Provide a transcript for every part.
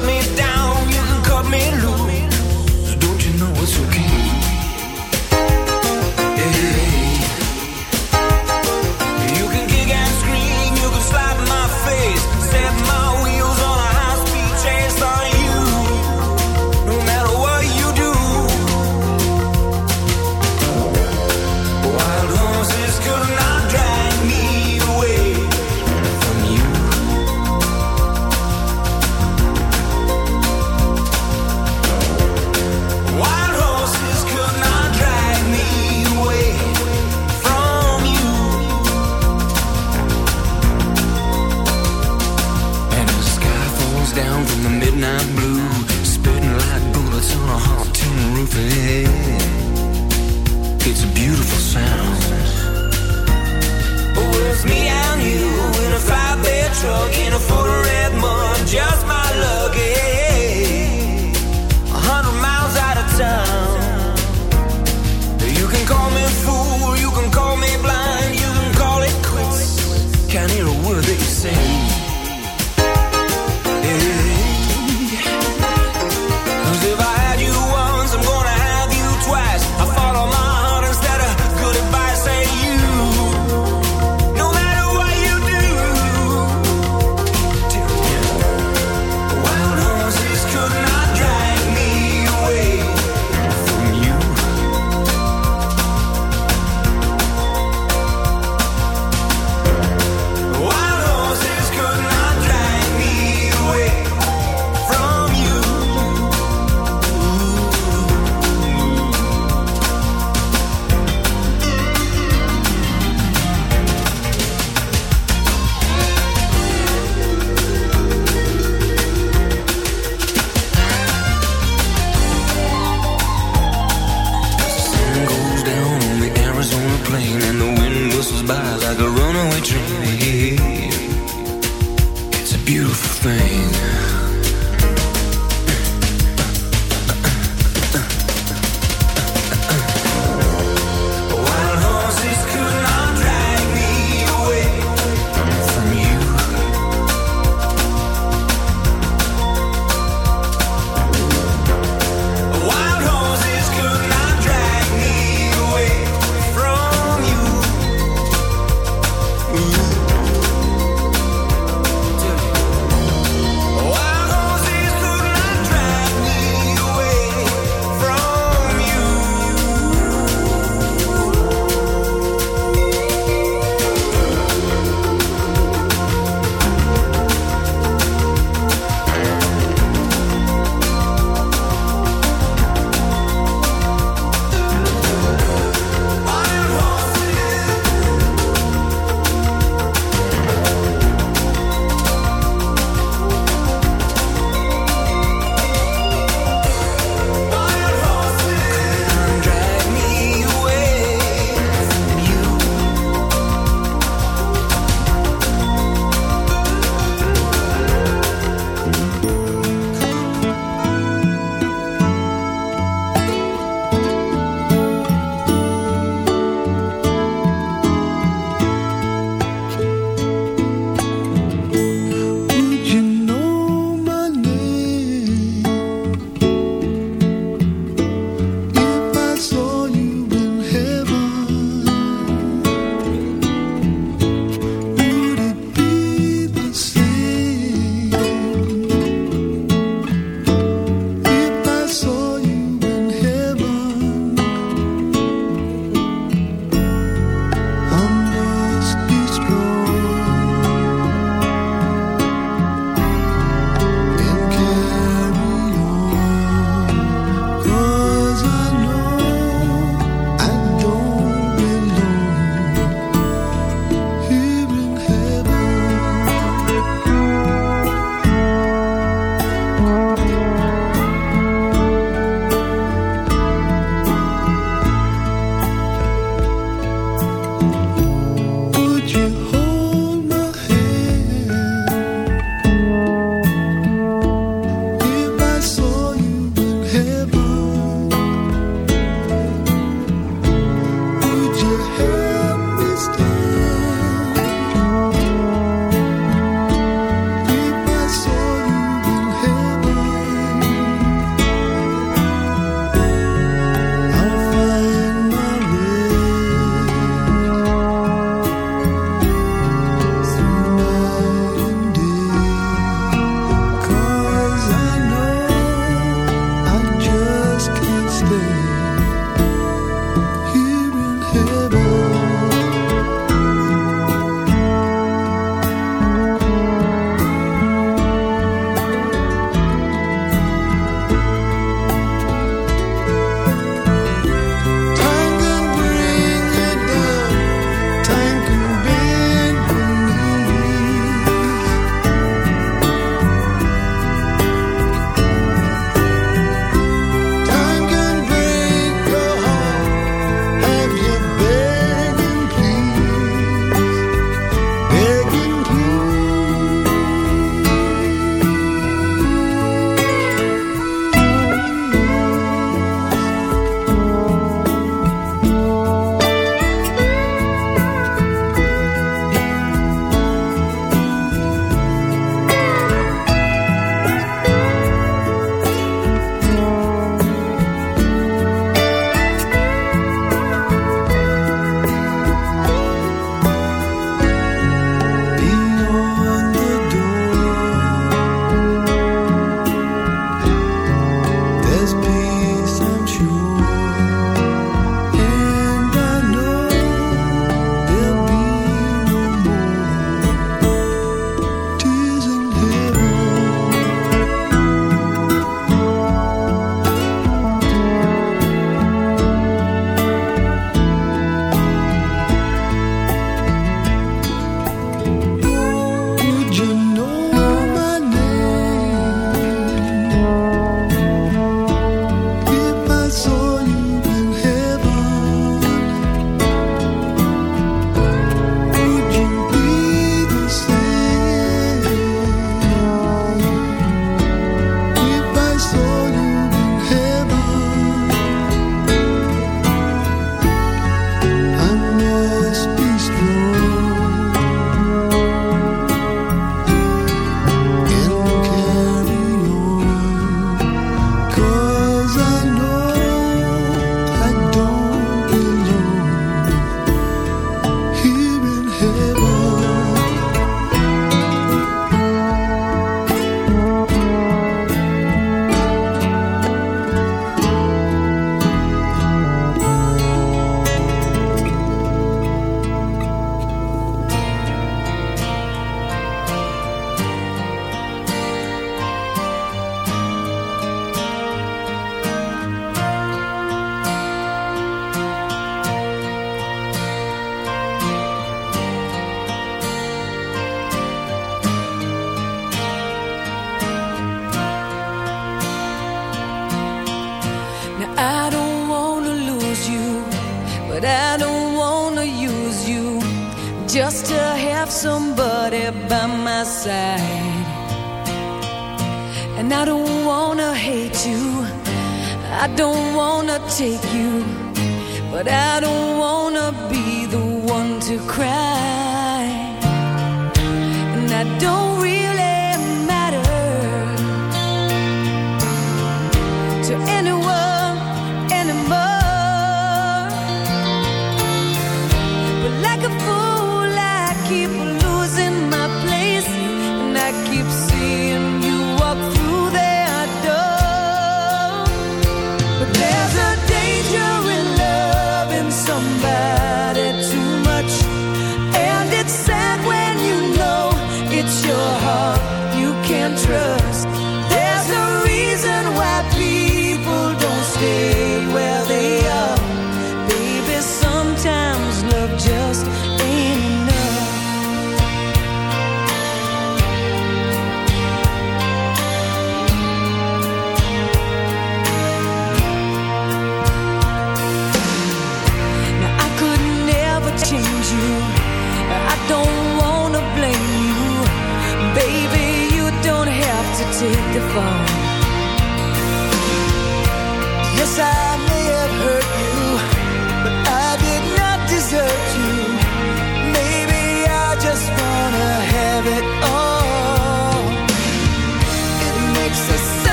Cause if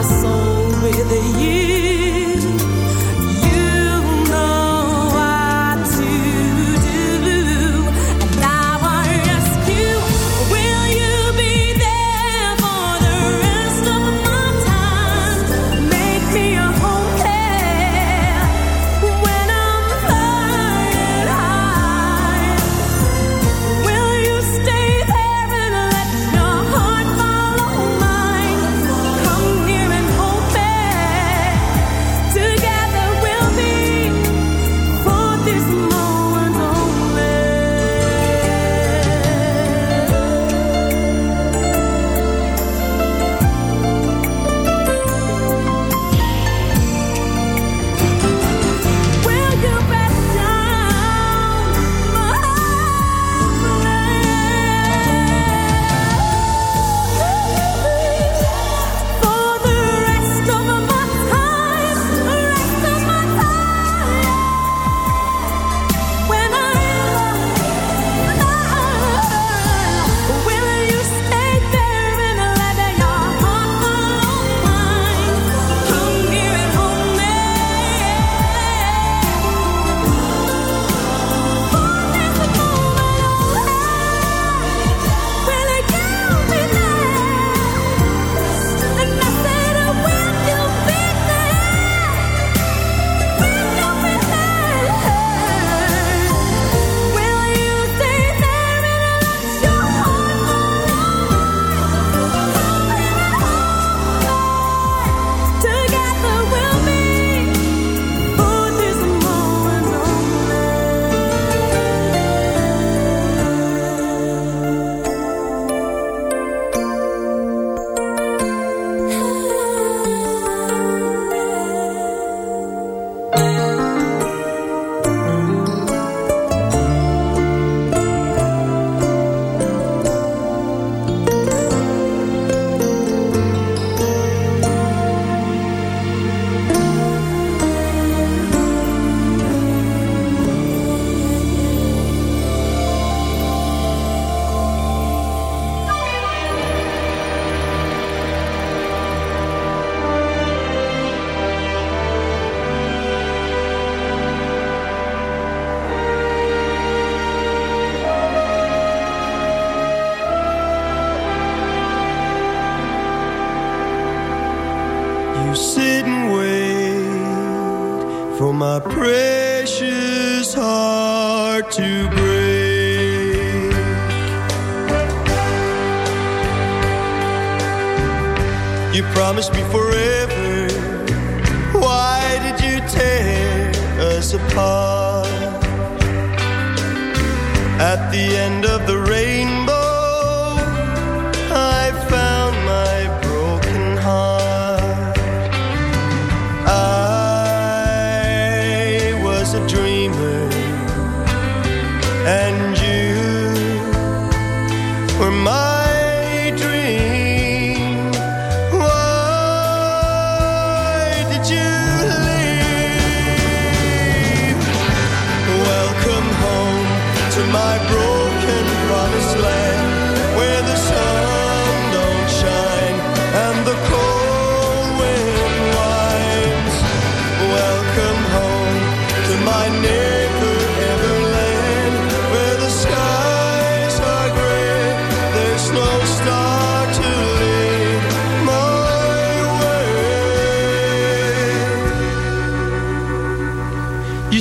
coração.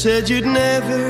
said you'd never